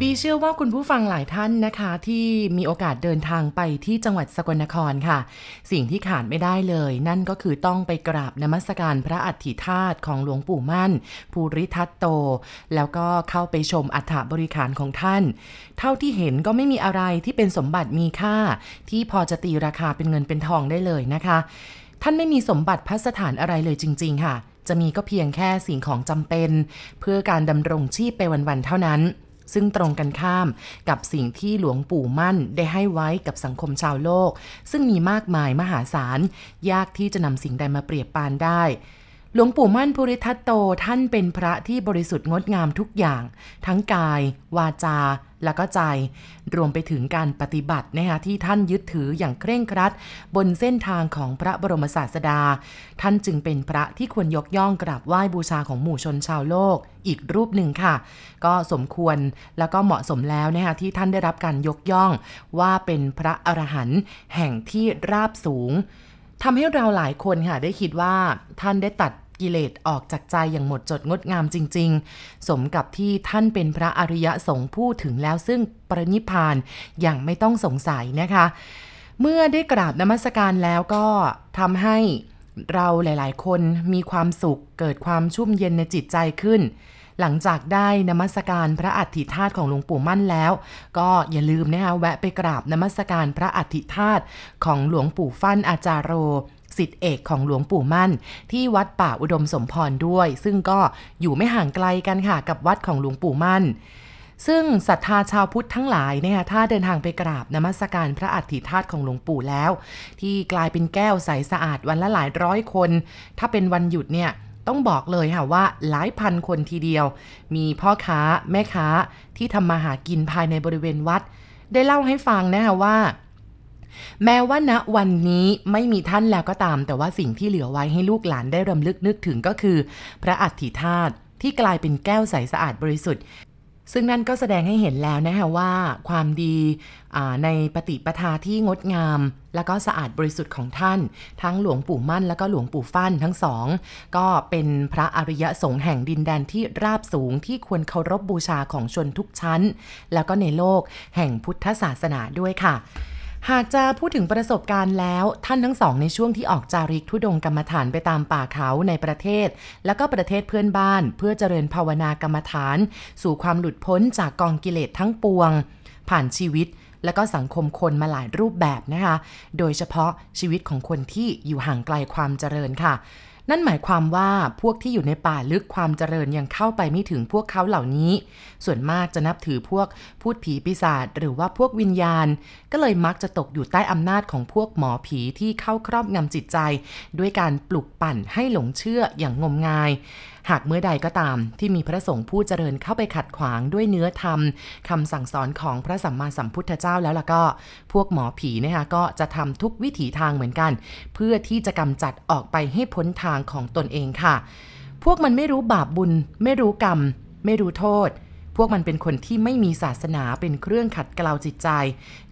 บีเชื่อว่าคุณผู้ฟังหลายท่านนะคะ ที่มีโอกาสเดินทางไปที่จังหวัดสกลนครค่ะ สิ่งที่ขาดไม่ได้เลย นั่นก็คือต้องไปกราบนมัสการพระอัฐิธาตุของหลวงปู่มั่น ภูริทัตโต แล้วก็เข้าไปชมอัฐบริขารของท่าน เท่าที่เห็นก็ไม่มีอะไรที่เป็นสมบัติมีค่า ที่พอจะตีราคาเป็นเงินเป็นทองได้เลยนะคะ ท่านไม่มีสมบัติพัสถานอะไรเลยจริง ๆ ค่ะ จะมีก็เพียงแค่สิ่งของจำเป็น เพื่อการดำรงชีพไปวันๆเท่านั้น ซึ่งตรงกันข้ามกับสิ่งที่หลวงปู่มั่นได้ให้ไว้กับสังคมชาวโลก ซึ่งมีมากมายมหาศาล ยากที่จะนำสิ่งใดมาเปรียบปานได้หลวงปู่มั่นภูริทัตโตท่านเป็นพระที่บริสุทธิ์งดงามทุกอย่าง ทั้งกาย วาจา และก็ใจ รวมไปถึงการปฏิบัตินะคะที่ท่านยึดถืออย่างเคร่งครัด บนเส้นทางของพระบรมศาสดา ท่านจึงเป็นพระที่ควรยกย่องกราบไหว้บูชาของหมู่ชนชาวโลก อีกรูปหนึ่งค่ะ ก็สมควรแล้วก็เหมาะสมแล้วนะคะที่ท่านได้รับการยกย่อง ว่าเป็นพระอรหันต์แห่งที่ราบสูงทำให้เราหลายคนค่ะได้คิดว่าท่านได้ตัด กิเลสออกจากใจอย่างหมดจดงดงามจริง ๆ สมกับที่ท่านเป็นพระอริยสงฆ์ผู้ถึงแล้วซึ่งปรินิพพานอย่างไม่ต้องสงสัยนะคะ เมื่อได้กราบนมัสการแล้วก็ทำให้เราหลายๆ คนมีความสุขเกิดความชุ่มเย็นในจิตใจขึ้น หลังจากได้นมัสการพระอัฐิธาตุของหลวงปู่มั่นแล้ว ก็อย่าลืมนะคะแวะไปกราบนมัสการพระอัฐิธาตุของหลวงปู่ฟั่นอาจารโร สิทธิเอกของหลวงปู่มั่น ที่วัดป่าอุดมสมพรด้วย ซึ่งก็อยู่ไม่ห่างไกลกันค่ะกับวัดของหลวงปู่มั่นซึ่งศรัทธาชาวพุทธทั้งหลายเนี่ยถ้าเดินทางไปกราบนมัสการพระอัฐิธาตุของหลวงปู่แล้ว ที่กลายเป็นแก้วใสสะอาดวันละหลายร้อยคน ถ้าเป็นวันหยุดเนี่ยต้องบอกเลยค่ะว่าหลายพันคนทีเดียว มีพ่อค้าแม่ค้าที่ทำมาหากินภายในบริเวณวัด ได้เล่าให้ฟังนะคะว่า แม้ว่าณวันนี้ไม่มีท่านแล้วก็ตาม แต่ว่าสิ่งที่เหลือไว้ให้ลูกหลานได้รำลึกนึกถึงก็คือ พระอัฐิธาตุที่กลายเป็นแก้วใสสะอาดบริสุทธิ์ ซึ่งนั่นก็แสดงให้เห็นแล้วนะคะว่าความดีในปฏิปทาที่งดงาม และก็สะอาดบริสุทธิ์ของท่าน ทั้งหลวงปู่มั่น และก็หลวงปู่ฟั่นทั้งสอง ก็เป็นพระอริยสงฆ์แห่งดินแดนที่ราบสูงที่ควรเคารพบบูชาของชนทุกชั้น แล้วก็ในโลกแห่งพุทธศาสนาด้วยค่ะ หากจะพูดถึงประสบการณ์แล้วท่านทั้งสองในช่วงที่ออกจาริกทุดงกรรมฐานไปตามป่าเขาในประเทศ แล้วก็ประเทศเพื่อนบ้าน เพื่อเจริญภาวนากรรมฐาน สู่ความหลุดพ้นจากกองกิเลสทั้งปวง ผ่านชีวิตและก็สังคมคนมาหลายรูปแบบนะคะ โดยเฉพาะชีวิตของคนที่อยู่ห่างไกลความเจริญค่ะ นั่นหมายความว่าพวกที่อยู่ในป่าลึกความเจริญยังเข้าไปไม่ถึงพวกเขาเหล่านี้ ส่วนมากจะนับถือพวกพูดผีปีศาจหรือว่าพวกวิญญาณ ก็เลยมักจะตกอยู่ใต้อำนาจของพวกหมอผีที่เข้าครอบงำจิตใจ ด้วยการปลุกปั่นให้หลงเชื่ออย่างงมงายหากเมื่อใดก็ตามที่มีพระสงฆ์ผู้เจริญเข้าไปขัดขวางด้วยเนื้อธรรมคำสั่งสอนของพระสัมมาสัมพุทธเจ้าแล้วล่ะก็ พวกหมอผีนะคะก็จะทำทุกวิถีทางเหมือนกัน เพื่อที่จะกำจัดออกไปให้พ้นทางของตนเองค่ะ พวกมันไม่รู้บาปบุญ ไม่รู้กรรม ไม่รู้โทษ พวกมันเป็นคนที่ไม่มีศาสนาเป็นเครื่องขัดเกลาจิตใจ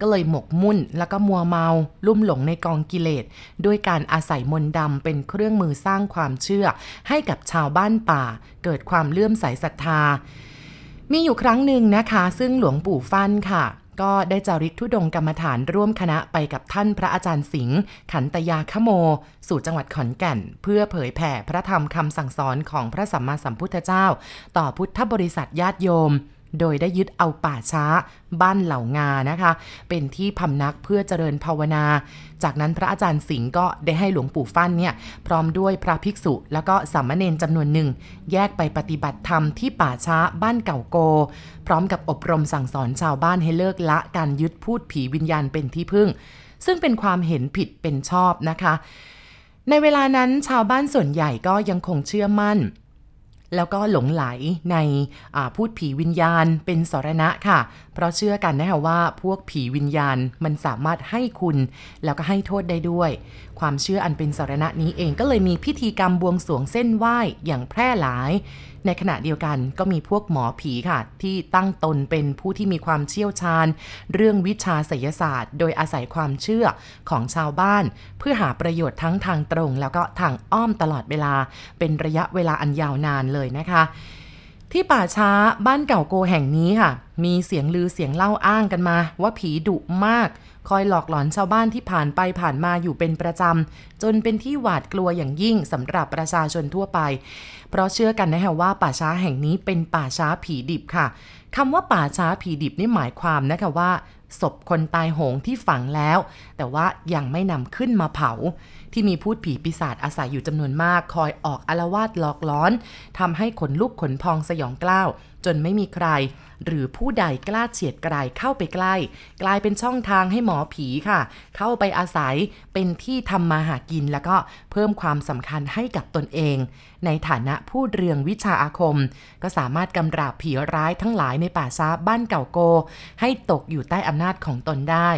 ก็เลยหมกมุ่นแล้วก็มัวเมาลุ่มหลงในกองกิเลสด้วยการอาศัยมนต์ดำเป็นเครื่องมือสร้างความเชื่อ ให้กับชาวบ้านป่า เกิดความเลื่อมใสศรัทธา มีอยู่ครั้งหนึ่งนะคะ ซึ่งหลวงปู่ฟั่นค่ะ ก็ได้จาริกทุดงกรรมฐานร่วมคณะไปกับท่านพระอาจารย์สิงห์ขันตยาขโม สู่จังหวัดขอนแก่น เพื่อเผยแผ่พระธรรมคำสั่งสอนของพระสัมมาสัมพุทธเจ้า ต่อพุทธบริษัทญาติโยม โดยได้ยึดเอาป่าช้าบ้านเหล่างานะคะ เป็นที่พำนักเพื่อเจริญภาวนา จากนั้นพระอาจารย์สิงห์ก็ได้ให้หลวงปู่ฟั่นเนี่ยพร้อมด้วยพระภิกษุ แล้วก็สามเณรจำนวนหนึ่ง แยกไปปฏิบัติธรรมที่ป่าช้าบ้านเก่าโก พร้อมกับอบรมสั่งสอนชาวบ้านให้เลิกละการยึดพูดผีวิญญาณเป็นที่พึ่ง ซึ่งเป็นความเห็นผิดเป็นชอบนะคะ ในเวลานั้นชาวบ้านส่วนใหญ่ก็ยังคงเชื่อมั่น แล้วก็หลงไหลในพูดผีวิญญาณเป็นสรณะค่ะ เพราะเชื่อกันนะคะว่าพวกผีวิญญาณมันสามารถให้คุณ แล้วก็ให้โทษได้ด้วย ความเชื่ออันเป็นสรณะนี้เองก็เลยมีพิธีกรรมบวงสรวงเส้นไหว้อย่างแพร่หลายในขณะเดียวกันก็มีพวกหมอผีค่ะ ที่ตั้งตนเป็นผู้ที่มีความเชี่ยวชาญ เรื่องวิชาไสยศาสตร์ โดยอาศัยความเชื่อของชาวบ้าน เพื่อหาประโยชน์ทั้งทางตรง แล้วก็ทางอ้อมตลอดเวลา เป็นระยะเวลาอันยาวนานเลยนะคะ ที่ป่าช้าบ้านเก่าโกแห่งนี้ค่ะ มีเสียงลือเสียงเล่าอ้างกันมา ว่าผีดุมาก คอยหลอกหลอนชาวบ้านที่ผ่านไปผ่านมาอยู่เป็นประจำ จนเป็นที่หวาดกลัวอย่างยิ่งสำหรับประชาชนทั่วไป เพราะเชื่อกันนะฮะว่าป่าช้าแห่งนี้เป็นป่าช้าผีดิบค่ะคำว่าป่าช้าผีดิบนี่หมายความนะคะว่าศพคนตายโหงที่ฝังแล้ว แต่ว่ายังไม่นำขึ้นมาเผา ที่มีพูดผีปีศาจอาศัยอยู่จำนวนมาก คอยออกอารวาสหลอกล้อนทำให้ขนลุกขนพองสยองกล้าวจนไม่มีใคร หรือผู้ใดกล้าเฉียดไกลเข้าไปใกล้ กลายเป็นช่องทางให้หมอผีค่ะ เข้าไปอาศัยเป็นที่ทำมาหากินแล้วก็เพิ่มความสำคัญให้กับตนเอง ในฐานะผู้เรืองวิชาอาคม ก็สามารถกำราบผีร้ายทั้งหลายในป่าช้าบ้านเก่าโก ให้ตกอยู่ใต้อำนาจของตนได้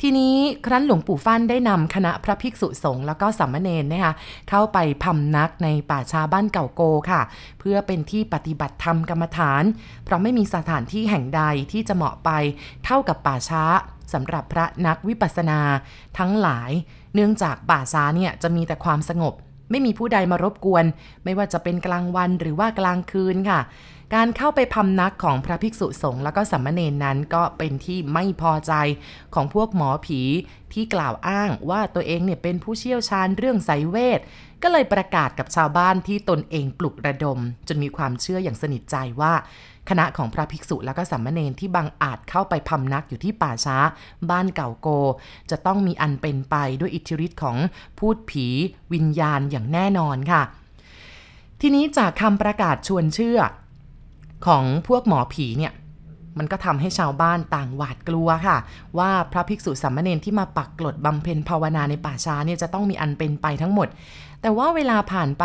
ทีนี้ครั้นหลวงปู่ฟั่นได้นำคณะพระภิกษุสงฆ์แล้วก็สามเณรนะคะเข้าไปพำนักในป่าชาบ้านเก่าโกค่ะ เพื่อเป็นที่ปฏิบัติธรรมกรรมฐาน เพราะไม่มีสถานที่แห่งใดที่จะเหมาะไปเท่ากับป่าช้าสำหรับพระนักวิปัสสนาทั้งหลาย เนื่องจากป่าช้าเนี่ยจะมีแต่ความสงบ ไม่มีผู้ใดมารบกวน ไม่ว่าจะเป็นกลางวันหรือว่ากลางคืนค่ะ การเข้าไปพำนักของพระภิกษุสงฆ์แล้วก็สัมมเนนนั้นก็เป็นที่ไม่พอใจของพวกหมอผีที่กล่าวอ้างว่าตัวเองเนี่ยเป็นผู้เชี่ยวชาญเรื่องไสยเวทก็เลยประกาศกับชาวบ้านที่ตนเองปลุกระดม จนมีความเชื่ออย่างสนิทใจว่า คณะของพระภิกษุแล้วก็สัมมเนนที่บางอาจเข้าไปพำนักอยู่ที่ป่าช้า บ้านเก่าโก จะต้องมีอันเป็นไปด้วยอิทธิฤทธิ์ของพูดผีวิญญาณอย่างแน่นอนค่ะ ทีนี้จากคำประกาศชวนเชื่อของพวกหมอผีเนี่ยมันก็ทำให้ชาวบ้านต่างหวาดกลัวค่ะ ว่าพระภิกษุสามเณรที่มาปักกลดบำเพ็ญภาวนาในป่าช้าเนี่ยจะต้องมีอันเป็นไปทั้งหมด แต่ว่าเวลาผ่านไป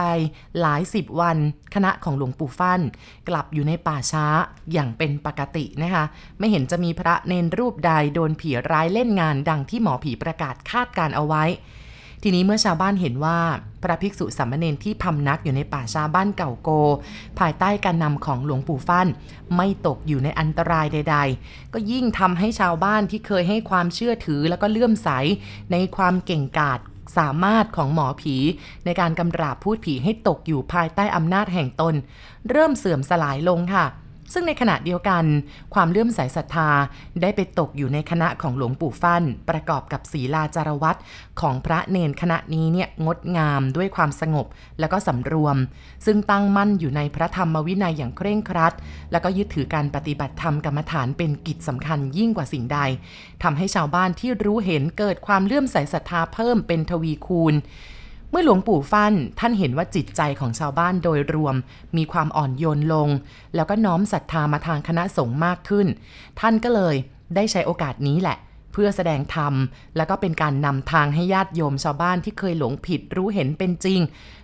หลายสิบวัน คณะของหลวงปู่ฟั่น กลับอยู่ในป่าช้าอย่างเป็นปกตินะคะ ไม่เห็นจะมีพระเนนรูปใดโดนผีร้ายเล่นงานดังที่หมอผีประกาศคาดการเอาไว้ ทีนี้เมื่อชาวบ้านเห็นว่าพระภิกษุสามเณรที่พำนักอยู่ในป่าชาบ้านเก่าโก ภายใต้การนำของหลวงปู่ฟั่น ไม่ตกอยู่ในอันตรายใด ๆ ก็ยิ่งทำให้ชาวบ้านที่เคยให้ความเชื่อถือแล้วก็เลื่อมใสในความเก่งกาจ สามารถของหมอผี ในการกำราบพูดผีให้ตกอยู่ภายใต้อำนาจแห่งตน เริ่มเสื่อมสลายลงค่ะ ซึ่งในขณะเดียวกัน ความเลื่อมใสศรัทธาได้ไปตกอยู่ในคณะของหลวงปู่ฟั่น ประกอบกับศีลาจารวัตของพระเนนคณะนี้เนี่ยงดงามด้วยความสงบแล้วก็สำรวม ซึ่งตั้งมั่นอยู่ในพระธรรมวินัยอย่างเคร่งครัด แล้วก็ยึดถือการปฏิบัติธรรมกรรมฐานเป็นกิจสำคัญยิ่งกว่าสิ่งใดทำให้ชาวบ้านที่รู้เห็นเกิดความเลื่อมใสศรัทธาเพิ่มเป็นทวีคูณ เมื่อหลวงปู่ฟั่นท่านเห็นว่าจิตใจของชาวบ้านโดยรวม มีความอ่อนโยนลง แล้วก็น้อมศรัทธามาทางคณะสงฆ์มากขึ้น ท่านก็เลยได้ใช้โอกาสนี้แหละ เพื่อแสดงธรรม แล้วก็เป็นการนำทางให้ญาติโยมชาวบ้านที่เคยหลงผิดรู้เห็นเป็นจริง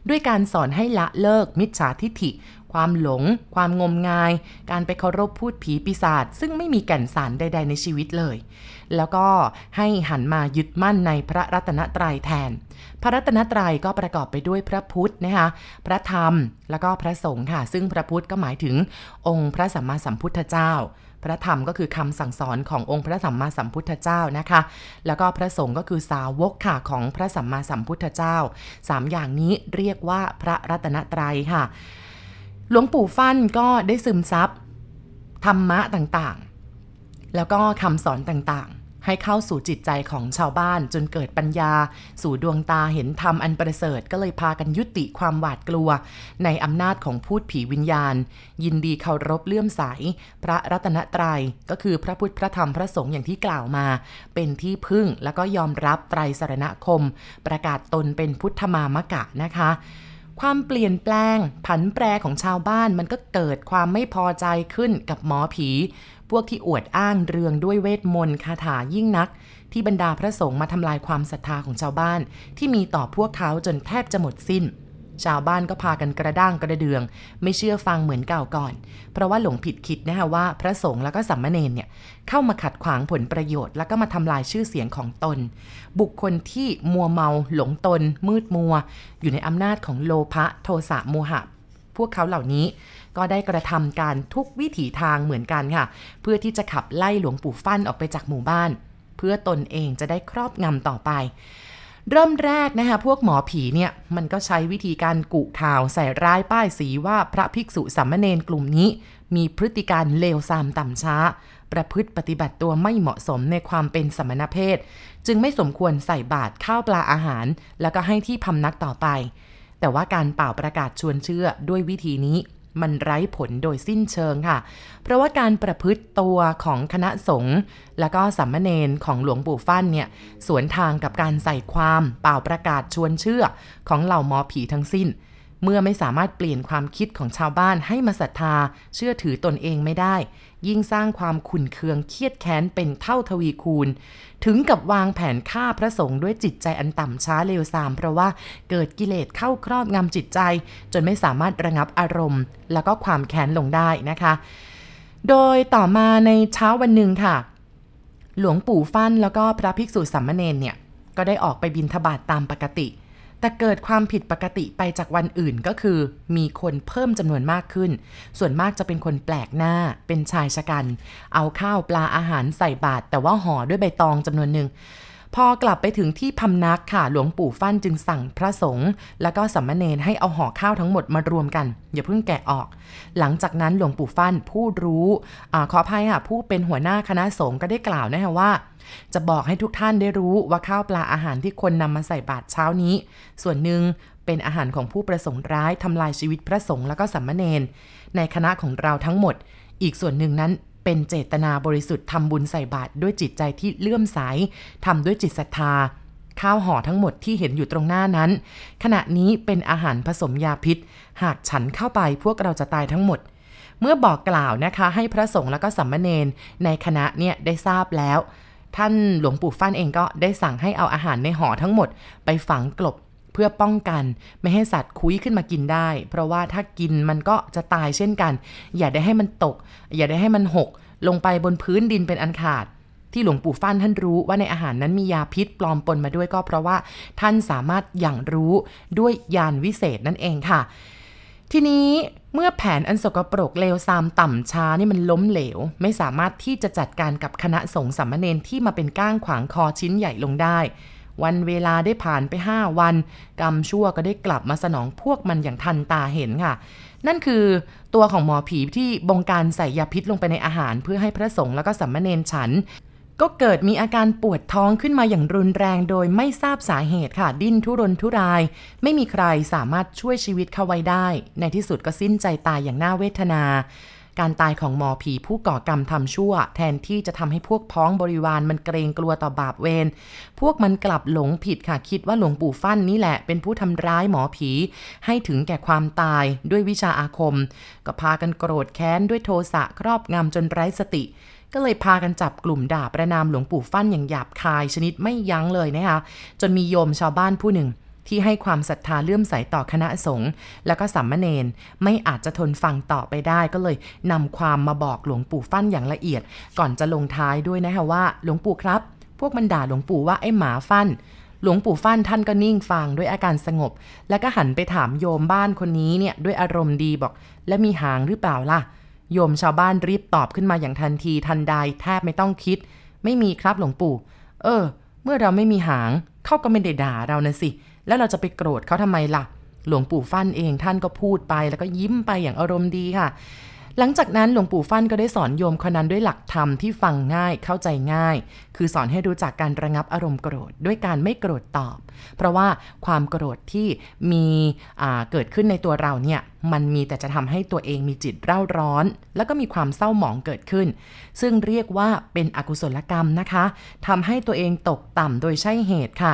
ด้วยการสอนให้ละเลิกมิจฉาทิฐิ ความหลง ความงมงาย การไปเคารพพูดผีปีศาจซึ่งไม่มีแก่นสารใด ๆ ในชีวิตเลย แล้วก็ให้หันมายึดมั่นในพระรัตนตรัยแทน พระรัตนตรัยก็ประกอบไปด้วยพระพุทธนะคะพระธรรมแล้วก็พระสงฆ์ค่ะ ซึ่งพระพุทธก็หมายถึงองค์พระสัมมาสัมพุทธเจ้าพระธรรมก็คือคำสั่งสอนขององค์พระสัมมาสัมพุทธเจ้านะคะ แล้วก็พระสงฆ์ก็คือสาวกค่ะของพระสัมมาสัมพุทธเจ้าสามอย่างนี้เรียกว่าพระรัตนตรัยค่ะ หลวงปู่ฟั่นก็ได้ซึมซับธรรมะต่างๆ แล้วก็คำสอนต่างๆ ให้เข้าสู่จิตใจของชาวบ้านจนเกิดปัญญา สู่ดวงตาเห็นธรรมอันประเสริฐก็เลยพากันยุติความหวาดกลัว ในอำนาจของพูดผีวิญญาณ ยินดีเคารพเลื่อมใส พระรัตนตรยัยก็คือพระพุทธพระธรรมพระสงฆ์อย่างที่กล่าวมา เป็นที่พึ่งแล้วก็ยอมรับไตรสรณคม ประกาศตนเป็นพุทธมามกะนะคะ ความเปลี่ยนแปลง ผันแปรของชาวบ้านมันก็เกิดความไม่พอใจขึ้นกับหมอผี พวกที่อวดอ้างเรืองด้วยเวทมนต์คาถายิ่งนัก ที่บรรดาพระสงฆ์มาทำลายความศรัทธาของชาวบ้าน ที่มีต่อพวกเขาจนแทบจะหมดสิ้น ชาวบ้านก็พากันกระด้างกระเดือง ไม่เชื่อฟังเหมือนเก่าก่อน เพราะว่าหลงผิดคิดนะคะว่าพระสงฆ์แล้วก็สัมมเนนเนี่ยเข้ามาขัดขวางผลประโยชน์ แล้วก็มาทำลายชื่อเสียงของตน บุคคลที่มัวเมาหลงตน มืดมัว อยู่ในอำนาจของโลภะโทสะโมหะพวกเขาเหล่านี้ก็ได้กระทำการทุกวิถีทางเหมือนกันค่ะ เพื่อที่จะขับไล่หลวงปู่ฟั่นออกไปจากหมู่บ้าน เพื่อตนเองจะได้ครอบงำต่อไป เริ่มแรกนะคะพวกหมอผีเนี่ยมันก็ใช้วิธีการกุข่าวใส่ร้ายป้ายสีว่าพระภิกษุสามเณรกลุ่มนี้ มีพฤติการเลวทรามต่ำช้า ประพฤติปฏิบัติตัวไม่เหมาะสมในความเป็นสมณเพศ จึงไม่สมควรใส่บาตรข้าวปลาอาหาร แล้วก็ให้ที่พำนักต่อไป แต่ว่าการเป่าประกาศชวนเชื่อด้วยวิธีนี้ มันไร้ผลโดยสิ้นเชิงค่ะ เพราะว่าการประพฤติตัวของคณะสงฆ์และก็สัมมเนนของหลวงปู่ฟั่นเนี่ยสวนทางกับการใส่ความเป่าประกาศชวนเชื่อของเหล่าหมอผีทั้งสิ้น เมื่อไม่สามารถเปลี่ยนความคิดของชาวบ้านให้มาศรัทธา เชื่อถือตนเองไม่ได้ ยิ่งสร้างความขุ่นเคืองเครียดแค้นเป็นเท่าทวีคูณ ถึงกับวางแผนฆ่าพระสงฆ์ด้วยจิตใจอันต่ำช้าเลวทราม เพราะว่าเกิดกิเลสเข้าครอบงำจิตใจ จนไม่สามารถระงับอารมณ์ แล้วก็ความแค้นลงได้นะคะ โดยต่อมาในเช้าวันหนึ่งค่ะ หลวงปู่ฟั่นแล้วก็พระภิกษุสัมมเนนเนี่ยก็ได้ออกไปบินทบาทตามปกติ แต่เกิดความผิดปกติไปจากวันอื่นก็คือ มีคนเพิ่มจำนวนมากขึ้น ส่วนมากจะเป็นคนแปลกหน้า เป็นชายชะกัน เอาข้าวปลาอาหารใส่บาตรแต่ว่าห่อด้วยใบตองจำนวนหนึ่ง พอกลับไปถึงที่พำนักค่ะ หลวงปู่ฟั่นจึงสั่งพระสงฆ์แล้วก็สัมมเนนให้เอาห่อข้าวทั้งหมดมารวมกัน อย่าเพิ่งแกะออก หลังจากนั้นหลวงปู่ฟั่นผู้รู้อขออภัยค่ะผู้เป็นหัวหน้าคณะสงฆ์ก็ได้กล่าวนะคะว่า จะบอกให้ทุกท่านได้รู้ว่าข้าวปลาอาหารที่คนนำมาใส่บาตรเช้านี้ ส่วนหนึ่งเป็นอาหารของผู้ประสงค์ร้ายทำลายชีวิตพระสงฆ์แล้วก็สัมมเนนในคณะของเราทั้งหมด อีกส่วนหนึ่งนั้น เป็นเจตนาบริสุทธิ์ทำบุญใส่บาตรด้วยจิตใจที่เลื่อมใสทำด้วยจิตศรัทธา ข้าวห่อทั้งหมดที่เห็นอยู่ตรงหน้านั้น ขณะนี้เป็นอาหารผสมยาพิษ หากฉันเข้าไปพวกเราจะตายทั้งหมด เมื่อบอกกล่าวนะคะให้พระสงฆ์แล้วก็สัมมเนนในคณะเนี่ยได้ทราบแล้ว ท่านหลวงปู่ฟั่นเองก็ได้สั่งให้เอาอาหารในห่อทั้งหมด ไปฝังกลบ พื่อป้องกัน ไม่ให้สัตว์คุ้ยขึ้นมากินได้ เพราะว่าถ้ากินมันก็จะตายเช่นกัน อย่าได้ให้มันตก อย่าได้ให้มันหก ลงไปบนพื้นดินเป็นอันขาด ที่หลวงปู่ฟั่นท่านรู้ว่าในอาหารนั้นมียาพิษปลอมปนมาด้วยก็เพราะว่าท่านสามารถอย่างรู้ด้วยยานวิเศษนั่นเองค่ะ ทีนี้เมื่อแผนอันสกปรกเลวซามต่ำช้านี่มันล้มเหลว ไม่สามารถที่จะจัดการกับคณะสงฆ์สามเณรที่มาเป็นก้างขวางคอชิ้นใหญ่ลงได้ วันเวลาได้ผ่านไป 5 วัน กรรมชั่วก็ได้กลับมาสนองพวกมันอย่างทันตาเห็นค่ะ นั่นคือตัวของหมอผีที่บงการใส่ยาพิษลงไปในอาหาร เพื่อให้พระสงฆ์แล้วก็สัมมเนนฉันก็เกิดมีอาการปวดท้องขึ้นมาอย่างรุนแรงโดยไม่ทราบสาเหตุค่ะ ดิ้นทุรนทุราย ไม่มีใครสามารถช่วยชีวิตเขาไว้ได้ ในที่สุดก็สิ้นใจตายอย่างน่าเวทนา การตายของหมอผีผู้ก่อกรรมทำชั่ว แทนที่จะทำให้พวกพ้องบริวารมันเกรงกลัวต่อบาปเวรพวกมันกลับหลงผิดค่ะคิดว่าหลวงปู่ฟั่นนี่แหละ เป็นผู้ทำร้ายหมอผี ให้ถึงแก่ความตายด้วยวิชาอาคม ก็พากันโกรธแค้นด้วยโทสะครอบงำจนไร้สติก็เลยพากันจับกลุ่มด่าประนามหลวงปู่ฟั่นอย่างหยาบคายชนิดไม่ยั้งเลยนะคะ จนมีโยมชาวบ้านผู้หนึ่ง ที่ให้ความศรัทธาเลื่อมใสต่อคณะสงฆ์แล้วก็สัมมเนนไม่อาจจะทนฟังต่อไปได้ ก็เลยนำความมาบอกหลวงปู่ฟั่นอย่างละเอียด ก่อนจะลงท้ายด้วยนะคะว่า หลวงปู่ครับ พวกมันด่าหลวงปู่ว่าไอ้หมาฟั่นหลวงปู่ฟั่นท่านก็นิ่งฟังด้วยอาการสงบ แล้วก็หันไปถามโยมบ้านคนนี้เนี่ยด้วยอารมณ์ดีบอก และมีหางหรือเปล่าล่ะ โยมชาวบ้านรีบตอบขึ้นมาอย่างทันทีทันใดแทบไม่ต้องคิด ไม่มีครับหลวงปู่ เออ เมื่อเราไม่มีหางเขาก็ไม่ได้ด่าเรานะสิ แล้วเราจะไปโกรธเขาทำไมล่ะ หลวงปู่ฟั่นเองท่านก็พูดไปแล้วก็ยิ้มไปอย่างอารมณ์ดีค่ะ หลังจากนั้นหลวงปู่ฟั่นก็ได้สอนโยมคนนั้นด้วยหลักธรรมที่ฟังง่ายเข้าใจง่าย คือสอนให้รู้จักการระงับอารมณ์โกรธด้วยการไม่โกรธตอบ เพราะว่าความโกรธที่มีเกิดขึ้นในตัวเราเนี่ยมันมีแต่จะทำให้ตัวเองมีจิตเร่าร้อน แล้วก็มีความเศร้าหมองเกิดขึ้น ซึ่งเรียกว่าเป็นอกุศลกรรมนะคะทำให้ตัวเองตกต่ำโดยใช่เหตุค่ะ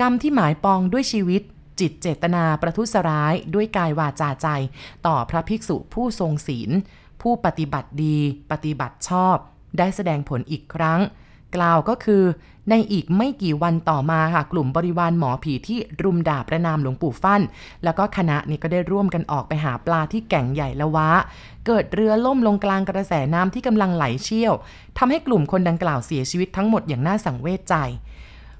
กรรมที่หมายปองด้วยชีวิต จิตเจตนาประทุษร้ายด้วยกายวาจาใจ ต่อพระภิกษุผู้ทรงศีล ผู้ปฏิบัติดี ปฏิบัติชอบ ได้แสดงผลอีกครั้ง กล่าวก็คือ ในอีกไม่กี่วันต่อมาค่ะกลุ่มบริวารหมอผีที่รุมด่าประนามหลวงปู่ฟั่น แล้วก็คณะนี้ก็ได้ร่วมกันออกไปหาปลาที่แก่งใหญ่ละวะ เกิดเรือล่มลงกลางกระแสน้ำที่กำลังไหลเชี่ยวทำให้กลุ่มคนดังกล่าวเสียชีวิตทั้งหมดอย่างน่าสังเวชใจ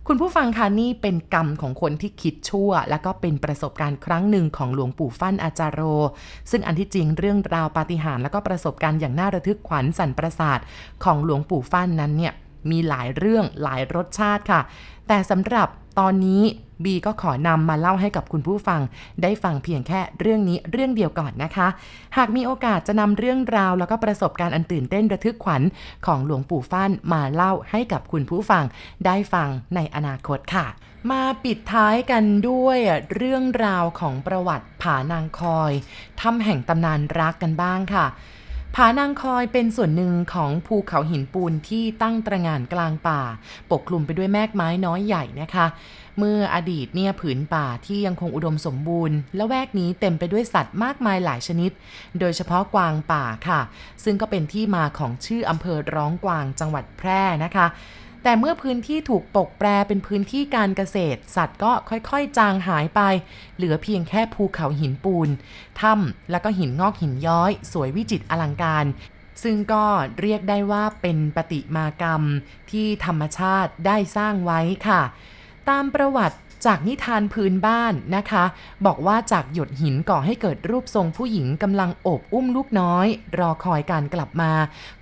คุณผู้ฟังคะนี่เป็นกรรมของคนที่คิดชั่ว และก็เป็นประสบการณ์ครั้งหนึ่งของหลวงปู่ฟั่นอาจารโร ซึ่งอันที่จริงเรื่องราวปาฏิหาริย์และก็ประสบการณ์อย่างน่าระทึกขวัญสั่นประสาทของหลวงปู่ฟั่นนั้นเนี่ยมีหลายเรื่องหลายรสชาติค่ะ แต่สำหรับตอนนี้บีก็ขอนำมาเล่าให้กับคุณผู้ฟัง ได้ฟังเพียงแค่เรื่องนี้เรื่องเดียวก่อนนะคะ หากมีโอกาสจะนำเรื่องราว แล้วก็ประสบการณ์อันตื่นเต้นระทึกขวัญของหลวงปู่ฟั่นมาเล่าให้กับคุณผู้ฟัง ได้ฟังในอนาคตค่ะ มาปิดท้ายกันด้วยเรื่องราวของประวัติผานางคอยถ้ำแห่งตำนานรักกันบ้างค่ะ ผานางคอยเป็นส่วนหนึ่งของภูเขาหินปูนที่ตั้งตระงานกลางป่า ปกคลุมไปด้วยแมกไม้น้อยใหญ่นะคะ เมื่ออดีตเนี่ยผืนป่าที่ยังคงอุดมสมบูรณ์ และแวกนี้เต็มไปด้วยสัตว์มากมายหลายชนิด โดยเฉพาะกวางป่าค่ะ ซึ่งก็เป็นที่มาของชื่ออำเภอร้องกวางจังหวัดแพร่นะคะ แต่เมื่อพื้นที่ถูกปกแปรเป็นพื้นที่การเกษตร สัตว์ก็ค่อยๆ จางหายไป เหลือเพียงแค่ภูเขาหินปูนถ้ำแล้วก็หินงอกหินย้อย สวยวิจิตรอลังการ ซึ่งก็เรียกได้ว่าเป็นปฏิมากรรมที่ธรรมชาติได้สร้างไว้ค่ะ ตามประวัติ จากนิทานพื้นบ้านนะคะ บอกว่าจากหยดหินก่อให้เกิดรูปทรงผู้หญิงกำลังโอบอุ้มลูกน้อย รอคอยการกลับมา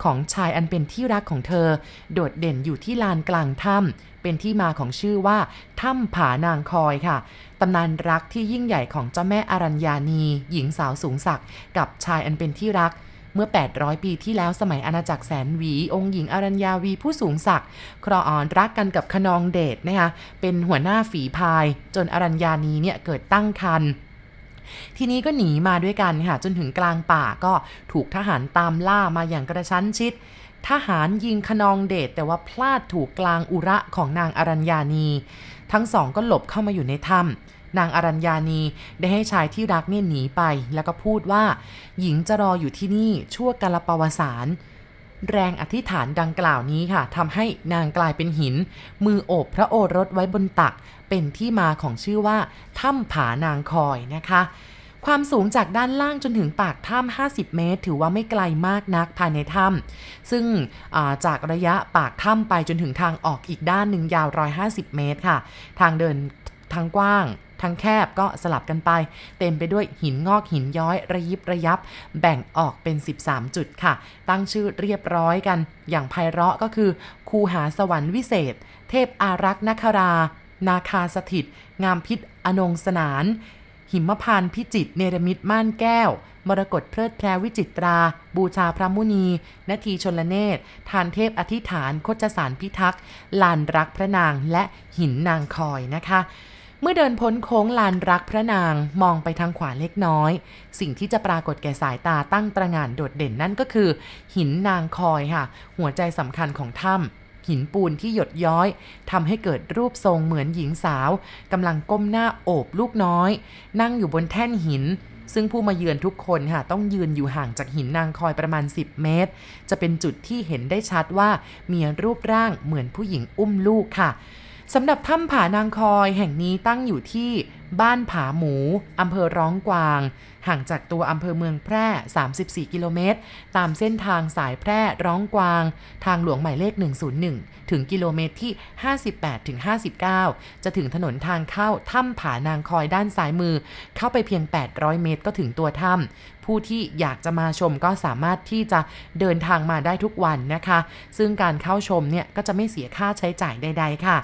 ของชายอันเป็นที่รักของเธอ โดดเด่นอยู่ที่ลานกลางถ้ำเป็นที่มาของชื่อว่าถ้ำผานางคอยค่ะตำนานรักที่ยิ่งใหญ่ของเจ้าแม่อรัญญานี หญิงสาวสูงศักดิ์กับชายอันเป็นที่รัก เมื่อ 800 ปีที่แล้วสมัยอาณาจักรแสนหวี องค์หญิงอรัญญาวีผู้สูงศักดิ์ครอออนรักกันกับขนองเดชนะคะเป็นหัวหน้าฝีพาย จนอรัญญานีเนี่ยเกิดตั้งครรภ์ทีนี้ก็หนีมาด้วยกันค่ะจนถึงกลางป่าก็ถูกทหารตามล่ามาอย่างกระชั้นชิด ทหารยิงขนองเดชแต่ว่าพลาดถูกกลางอุระของนางอรัญญานี ทั้งสองก็หลบเข้ามาอยู่ในถ้ำ นางอรัญญานีได้ให้ชายที่รักเนี่ยหนีไป แล้วก็พูดว่า หญิงจะรออยู่ที่นี่ชั่วกาลปวสารแรงอธิษฐานดังกล่าวนี้ค่ะทำให้นางกลายเป็นหิน มือโอบพระโอรสไว้บนตัก เป็นที่มาของชื่อว่าถ้ำผานางคอยนะคะ ความสูงจากด้านล่างจนถึงปากถ้ำ50 เมตร ถือว่าไม่ไกลมากนักภายในถ้ำซึ่งจากระยะปากถ้ำไปจนถึงทางออกอีกด้านหนึ่งยาว 150 เมตรค่ะ ทางเดินทางกว้าง ทั้งแคบก็สลับกันไป เต็มไปด้วยหินงอกหินย้อยระยิบระยับ แบ่งออกเป็น 13 จุดค่ะ ตั้งชื่อเรียบร้อยกัน อย่างไพเราะก็คือ คูหาสวรรค์วิเศษ เทพอารักษ์นครา นาคาสถิต งามพิษอนงสนาน หิมพานพิจิตเนรมิตม่านแก้วมรกตเพลิดแพรวิจิตรา บูชาพระมุนี นาทีชนละเนตร ทานเทพอธิษฐาน โคจสารพิทักษ์ ลานรักพระนางและหินนางคอยนะคะ เมื่อเดินพ้นโค้งลานรักพระนางมองไปทางขวาเล็กน้อย สิ่งที่จะปรากฏแก่สายตาตั้งตระหง่านโดดเด่นนั่นก็คือ หินนางคอยค่ะ หัวใจสำคัญของถ้ำหินปูนที่หยดย้อยทำให้เกิดรูปทรงเหมือนหญิงสาวกำลังก้มหน้าโอบลูกน้อย นั่งอยู่บนแท่นหิน ซึ่งผู้มาเยือนทุกคนค่ะต้องยืนอยู่ห่างจากหินนางคอยประมาณ 10 เมตร จะเป็นจุดที่เห็นได้ชัดว่ามีรูปร่างเหมือนผู้หญิงอุ้มลูกค่ะ สำหรับถ้ำผานางคอยแห่งนี้ตั้งอยู่ที่บ้านผาหมูอำเภอร้องกวาง ห่างจากตัวอำเภอเมืองแพร่ 34 กิโลเมตร ตามเส้นทางสายแพร่ร้องกวาง ทางหลวงหมายเลข 101 ถึงกิโลเมตรที่ 58ถึง59 จะถึงถนนทางเข้าถ้ำผานางคอยด้านซ้ายมือ เข้าไปเพียง 800 เมตรก็ถึงตัวถ้ำผู้ที่อยากจะมาชมก็สามารถที่จะเดินทางมาได้ทุกวันนะคะ ซึ่งการเข้าชมเนี่ยก็จะไม่เสียค่าใช้จ่ายใด ๆ ค่ะ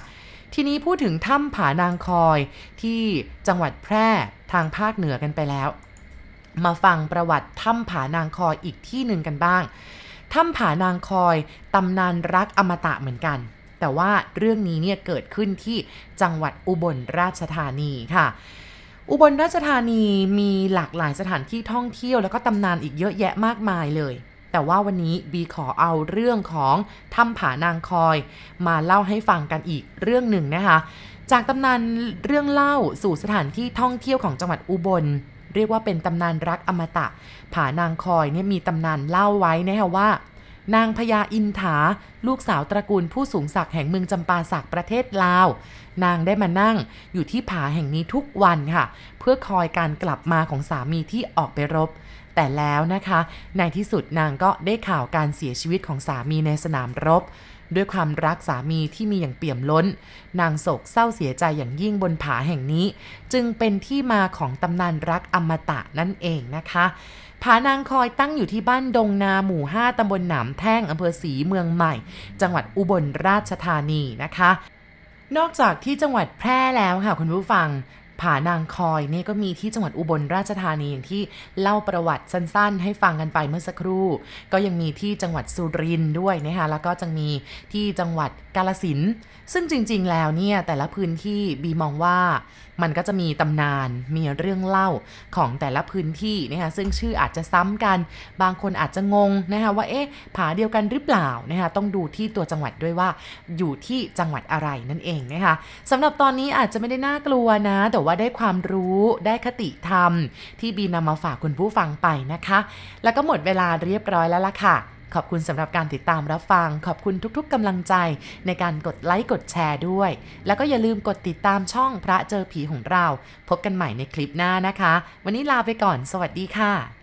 ทีนี้พูดถึงถ้ำผานางคอยที่จังหวัดแพร่ทางภาคเหนือกันไปแล้ว มาฟังประวัติถ้ำผานางคอยอีกที่หนึ่งกันบ้างถ้ำผานางคอยตำนานรักอมตะเหมือนกัน แต่ว่าเรื่องนี้เนี่ยเกิดขึ้นที่จังหวัดอุบลราชธานีค่ะอุบลราชธานีมีหลากหลายสถานที่ท่องเที่ยวแล้วก็ตำนานอีกเยอะแยะมากมายเลย แต่ว่าวันนี้บีขอเอาเรื่องของถ้ำผานางคอย มาเล่าให้ฟังกันอีกเรื่องหนึ่งนะคะ จากตำนานเรื่องเล่าสู่สถานที่ท่องเที่ยวของจังหวัดอุบลเรียกว่าเป็นตำนานรักอมตะ ผานางคอยเนี่ยมีตำนานเล่าไว้นะคะว่า นางพญาอินถา ลูกสาวตระกูลผู้สูงศักดิ์แห่งเมืองจำปาสักประเทศลาว นางได้มานั่งอยู่ที่ผาแห่งนี้ทุกวันค่ะ เพื่อคอยการกลับมาของสามีที่ออกไปรบ แต่แล้วนะคะ ในที่สุดนางก็ได้ข่าวการเสียชีวิตของสามีในสนามรบ ด้วยความรักสามีที่มีอย่างเปี่ยมล้น นางโศกเศร้าเสียใจอย่างยิ่งบนผาแห่งนี้ จึงเป็นที่มาของตำนานรักอมตะนั่นเองนะคะผานางคอยตั้งอยู่ที่บ้านดงนาหมู่ 5ตำบลหนามแท่งอำเภอศรีเมืองใหม่ จังหวัดอุบลราชธานีนะคะ นอกจากที่จังหวัดแพร่แล้วค่ะคุณผู้ฟัง ผานางคอยนี่ก็มีที่จังหวัดอุบลราชธานีอย่างที่เล่าประวัติสั้นๆ ให้ฟังกันไปเมื่อสักครู่ ก็ยังมีที่จังหวัดสุรินทร์ด้วยนะคะแล้วก็จะมีที่จังหวัดกาลสินซึ่งจริงๆแล้วเนี่ยแต่ละพื้นที่บีมองว่ามันก็จะมีตำนานมีเรื่องเล่าของแต่ละพื้นที่นะคะซึ่งชื่ออาจจะซ้ำกัน บางคนอาจจะงงนะคะว่าเอ๊ะผาเดียวกันหรือเปล่านะคะต้องดูที่ตัวจังหวัดด้วยว่าอยู่ที่จังหวัดอะไรนั่นเองนะคะสำหรับตอนนี้อาจจะไม่ได้น่ากลัวนะแต่ว่าได้ความรู้ได้คติธรรม ที่บีนำมาฝากคุณผู้ฟังไปนะคะ แล้วก็หมดเวลาเรียบร้อยแล้วล่ะค่ะ ขอบคุณสำหรับการติดตามรับฟัง ขอบคุณทุกๆกำลังใจในการกดไลค์กดแชร์ด้วย แล้วก็อย่าลืมกดติดตามช่องพระเจอผีของเรา พบกันใหม่ในคลิปหน้านะคะ วันนี้ลาไปก่อน สวัสดีค่ะ